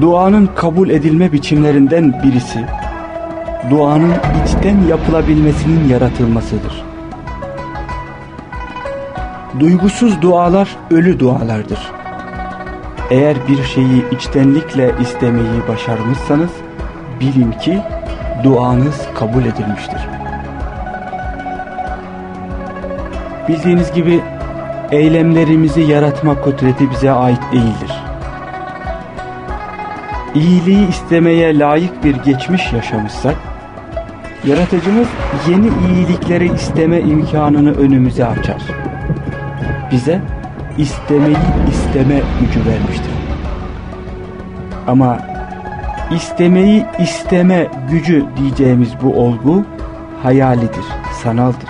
duanın kabul edilme biçimlerinden birisi, duanın içten yapılabilmesinin yaratılmasıdır. Duygusuz dualar ölü dualardır. Eğer bir şeyi içtenlikle istemeyi başarmışsanız, bilin ki duanız kabul edilmiştir. Bildiğiniz gibi eylemlerimizi yaratma kudreti bize ait değildir. İyiliği istemeye layık bir geçmiş yaşamışsak, yaratıcımız yeni iyilikleri isteme imkanını önümüze açar. Bize istemeyi isteme gücü vermiştir. Ama istemeyi isteme gücü diyeceğimiz bu olgu hayalidir, sanaldır.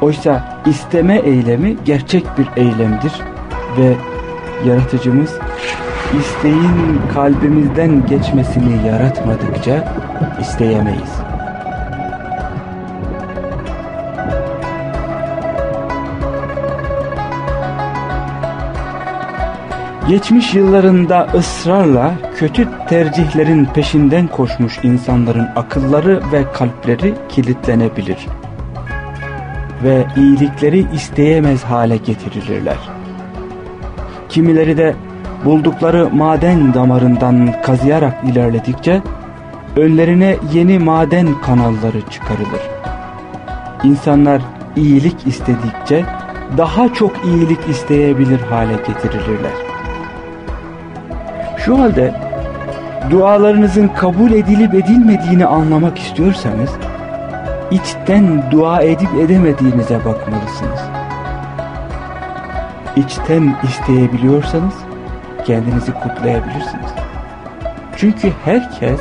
Oysa isteme eylemi gerçek bir eylemdir ve yaratıcımız isteğin kalbimizden geçmesini yaratmadıkça isteyemeyiz. Geçmiş yıllarında ısrarla kötü tercihlerin peşinden koşmuş insanların akılları ve kalpleri kilitlenebilir ve iyilikleri isteyemez hale getirilirler. Kimileri de buldukları maden damarından kazıyarak ilerledikçe önlerine yeni maden kanalları çıkarılır. İnsanlar iyilik istedikçe daha çok iyilik isteyebilir hale getirilirler. Şu halde dualarınızın kabul edilip edilmediğini anlamak istiyorsanız içten dua edip edemediğinize bakmalısınız. İçten isteyebiliyorsanız kendinizi kutlayabilirsiniz. Çünkü herkes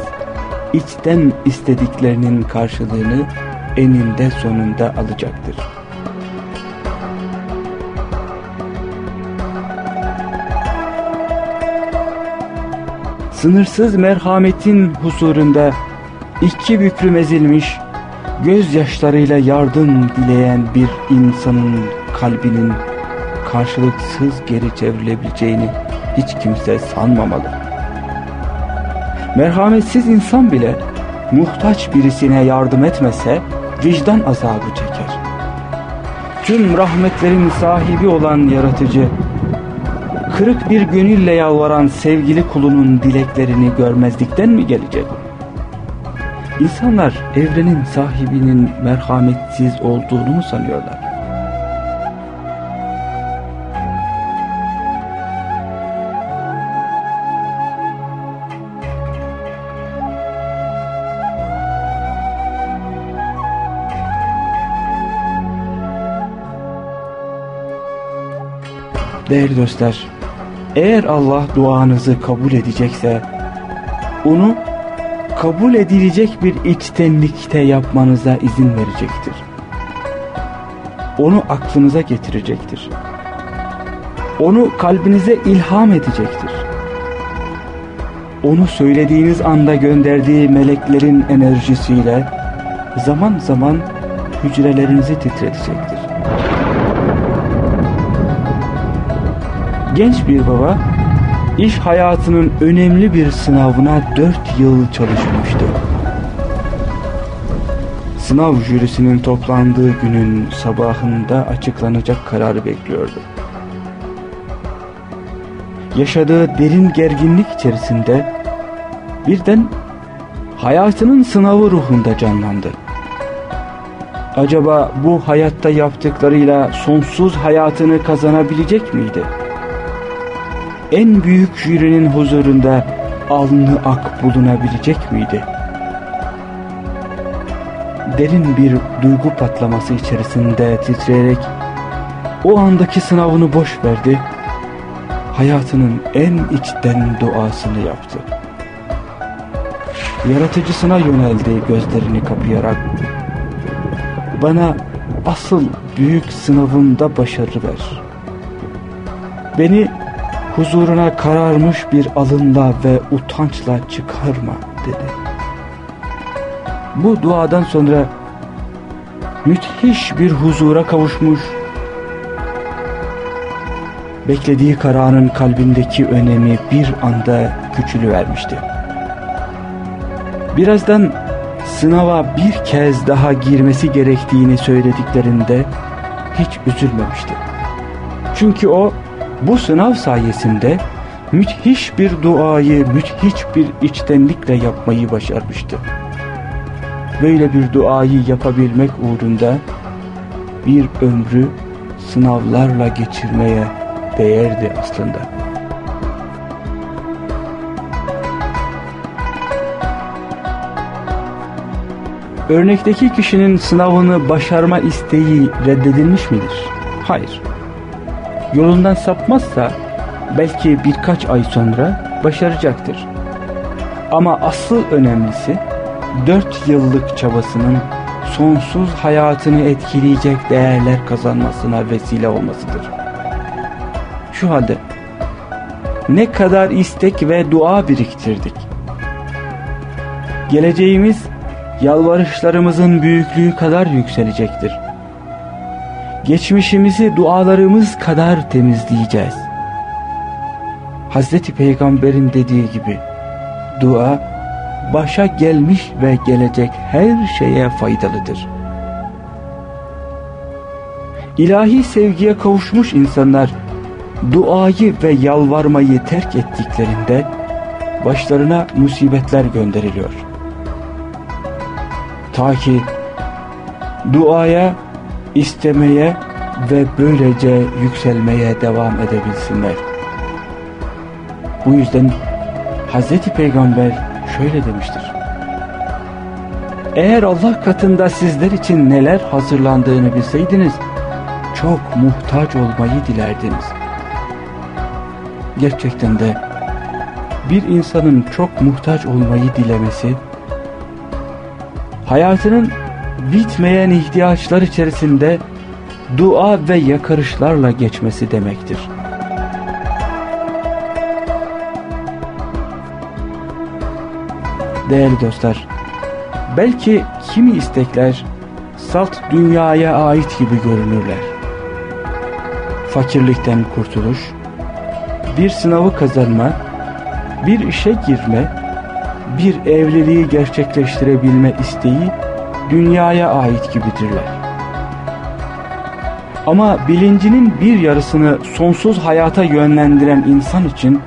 içten istediklerinin karşılığını eninde sonunda alacaktır. Sınırsız merhametin huzurunda iki büklüm ezilmiş, gözyaşlarıyla yardım dileyen bir insanın kalbinin karşılıksız geri çevrilebileceğini hiç kimse sanmamalı. Merhametsiz insan bile muhtaç birisine yardım etmese vicdan azabı çeker. Tüm rahmetlerin sahibi olan yaratıcı, kırık bir gönülle yalvaran sevgili kulunun dileklerini görmezlikten mi gelecek? İnsanlar evrenin sahibinin merhametsiz olduğunu mu sanıyorlar? Değerli dostlar, eğer Allah duanızı kabul edecekse, onu kabul edilecek bir içtenlikte yapmanıza izin verecektir. Onu aklınıza getirecektir. Onu kalbinize ilham edecektir. Onu söylediğiniz anda gönderdiği meleklerin enerjisiyle zaman zaman hücrelerinizi titretecektir. Genç bir baba iş hayatının önemli bir sınavına dört yıl çalışmıştı. Sınav jürisinin toplandığı günün sabahında açıklanacak kararı bekliyordu. Yaşadığı derin gerginlik içerisinde birden hayatının sınavı ruhunda canlandı. Acaba bu hayatta yaptıklarıyla sonsuz hayatını kazanabilecek miydi? En büyük jürinin huzurunda alnı ak bulunabilecek miydi? Derin bir duygu patlaması içerisinde titreyerek o andaki sınavını boş verdi. hayatının en içten duasını yaptı. Yaratıcısına yöneldi gözlerini kapayarak. Bana asıl büyük sınavımda başarı ver. Beni huzuruna kararmış bir alınla ve utançla çıkarma dedi. Bu duadan sonra müthiş bir huzura kavuşmuş, beklediği kararın kalbindeki önemi bir anda küçülüvermişti. Birazdan sınava bir kez daha girmesi gerektiğini söylediklerinde hiç üzülmemişti. Çünkü o bu sınav sayesinde müthiş bir duayı müthiş bir içtenlikle yapmayı başarmıştı. Böyle bir duayı yapabilmek uğrunda bir ömrü sınavlarla geçirmeye değerdi aslında. Örnekteki kişinin sınavını başarma isteği reddedilmiş midir? Hayır. Yolundan sapmazsa belki birkaç ay sonra başaracaktır. Ama asıl önemlisi dört yıllık çabasının sonsuz hayatını etkileyecek değerler kazanmasına vesile olmasıdır. Şu halde ne kadar istek ve dua biriktirdik. Geleceğimiz yalvarışlarımızın büyüklüğü kadar yükselecektir. Geçmişimizi dualarımız kadar temizleyeceğiz. Hazreti Peygamber'in dediği gibi dua başa gelmiş ve gelecek her şeye faydalıdır. İlahi sevgiye kavuşmuş insanlar duayı ve yalvarmayı terk ettiklerinde başlarına musibetler gönderiliyor. Ta ki duaya, istemeye ve böylece yükselmeye devam edebilsinler. Bu yüzden Hz. Peygamber şöyle demiştir. Eğer Allah katında sizler için neler hazırlandığını bilseydiniz, çok muhtaç olmayı dilerdiniz. Gerçekten de bir insanın çok muhtaç olmayı dilemesi, hayatının bitmeyen ihtiyaçlar içerisinde dua ve yakarışlarla geçmesi demektir. Değerli dostlar, belki kimi istekler salt dünyaya ait gibi görünürler. Fakirlikten kurtuluş, bir sınavı kazanma, bir işe girme, bir evliliği gerçekleştirebilme isteği dünyaya ait gibidirler. Ama bilincinin bir yarısını sonsuz hayata yönlendiren insan için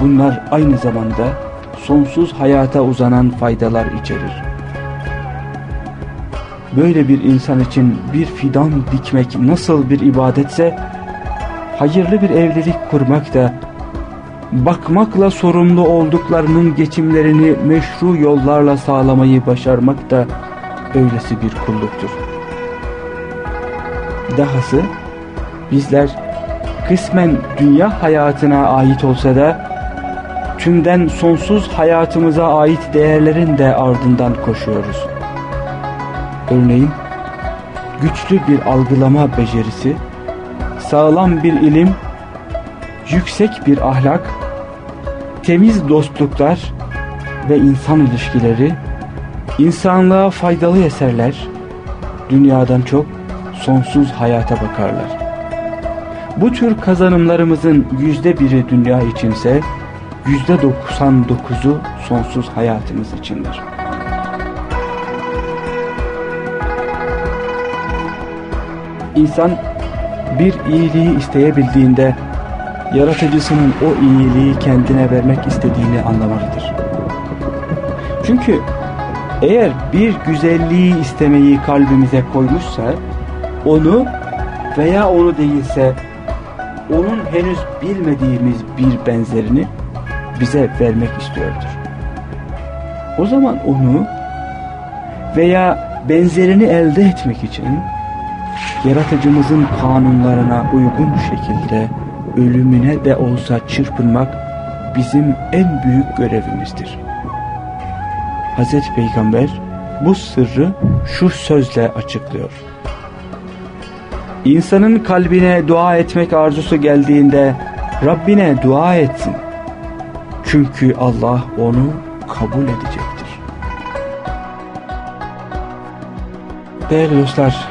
bunlar aynı zamanda sonsuz hayata uzanan faydalar içerir. Böyle bir insan için bir fidan dikmek nasıl bir ibadetse, hayırlı bir evlilik kurmak da, bakmakla sorumlu olduklarının geçimlerini meşru yollarla sağlamayı başarmak da öylesi bir kulluktur. Dahası bizler kısmen dünya hayatına ait olsa da tümden sonsuz hayatımıza ait değerlerin de ardından koşuyoruz. Örneğin güçlü bir algılama becerisi, sağlam bir ilim, yüksek bir ahlak, temiz dostluklar ve insan ilişkileri, insanlığa faydalı eserler, dünyadan çok sonsuz hayata bakarlar. Bu tür kazanımlarımızın yüzde biri dünya içinse, yüzde 99'u sonsuz hayatımız içindir. İnsan bir iyiliği isteyebildiğinde yaratıcısının o iyiliği kendine vermek istediğini anlamalıdır. Çünkü eğer bir güzelliği istemeyi kalbimize koymuşsa onu veya onu değilse onun henüz bilmediğimiz bir benzerini bize vermek istiyordur. O zaman onu veya benzerini elde etmek için yaratıcımızın kanunlarına uygun şekilde ölümüne de olsa çırpınmak bizim en büyük görevimizdir. Hz. Peygamber bu sırrı şu sözle açıklıyor. İnsanın kalbine dua etmek arzusu geldiğinde Rabbine dua etsin. Çünkü Allah onu kabul edecektir. Değerli dostlar,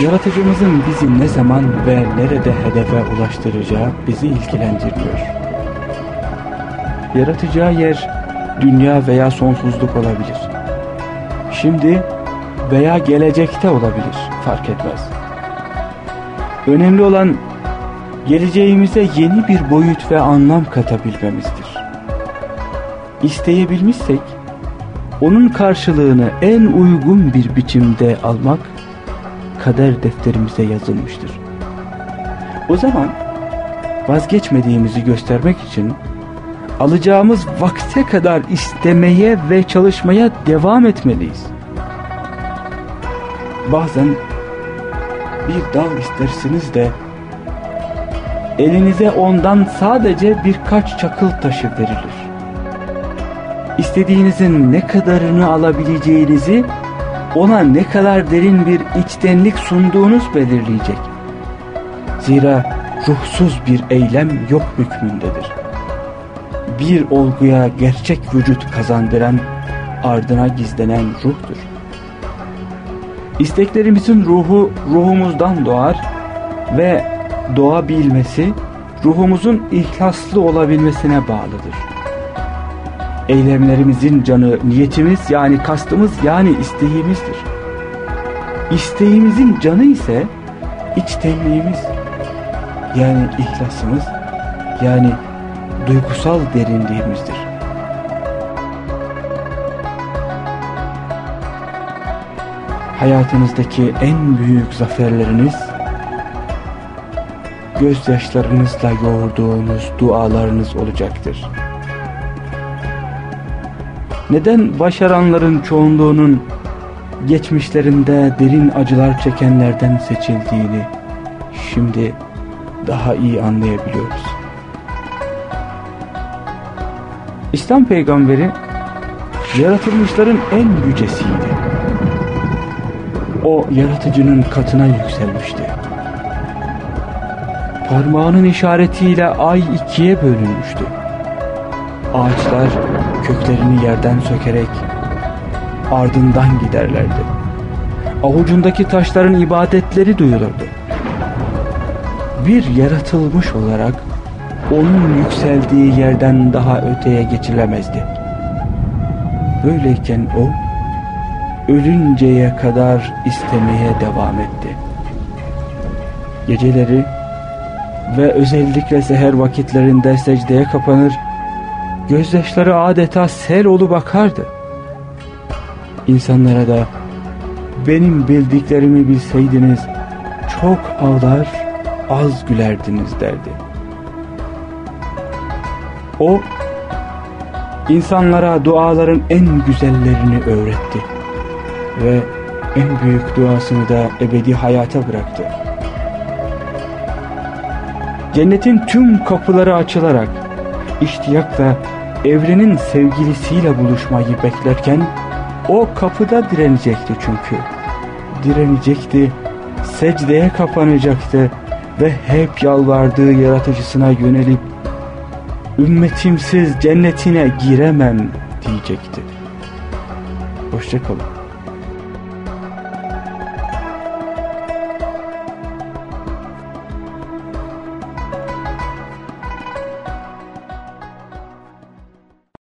yaratıcımızın bizi ne zaman ve nerede hedefe ulaştıracağı bizi ilgilendirmiyor. Yaratacağı yer dünya veya sonsuzluk olabilir. Şimdi veya gelecekte olabilir, fark etmez. Önemli olan geleceğimize yeni bir boyut ve anlam katabilmemizdir. İsteyebilmişsek onun karşılığını en uygun bir biçimde almak kader defterimize yazılmıştır. O zaman vazgeçmediğimizi göstermek için alacağımız vakte kadar istemeye ve çalışmaya devam etmeliyiz. Bazen bir dal istersiniz de elinize ondan sadece birkaç çakıl taşı verilir. İstediğinizin ne kadarını alabileceğinizi ona ne kadar derin bir içtenlik sunduğunuz belirleyecek. Zira ruhsuz bir eylem yok hükmündedir. Bir olguya gerçek vücut kazandıran ardına gizlenen ruhtur. İsteklerimizin ruhu ruhumuzdan doğar ve doğabilmesi ruhumuzun ihlaslı olabilmesine bağlıdır. Eylemlerimizin canı niyetimiz yani kastımız yani isteğimizdir. İsteğimizin canı ise içtenliğimiz yani ihlasımız yani duygusal derinliğimizdir. Hayatınızdaki en büyük zaferleriniz gözyaşlarınızla yoğurduğunuz dualarınız olacaktır. Neden başaranların çoğunluğunun geçmişlerinde derin acılar çekenlerden seçildiğini şimdi daha iyi anlayabiliyoruz. İslam peygamberi yaratılmışların en yücesiydi. O yaratıcının katına yükselmişti. Parmağının işaretiyle ay ikiye bölünmüştü. Ağaçlar köklerini yerden sökerek ardından giderlerdi. Avucundaki taşların ibadetleri duyulurdu. Bir yaratılmış olarak onun yükseldiği yerden daha öteye geçilemezdi. Böyleyken o ölünceye kadar istemeye devam etti. Geceleri ve özellikle seher vakitlerinde secdeye kapanır, gözyaşları adeta sel olup bakardı. İnsanlara da benim bildiklerimi bilseydiniz çok ağlar az gülerdiniz derdi. O insanlara duaların en güzellerini öğretti ve en büyük duasını da ebedi hayata bıraktı. Cennetin tüm kapıları açılarak iştiyakla evrenin sevgilisiyle buluşmayı beklerken o kapıda direnecekti çünkü. Direnecekti, secdeye kapanacaktı ve hep yalvardığı yaratıcısına yönelip ümmetimsiz cennetine giremem diyecekti. Hoşçakalın.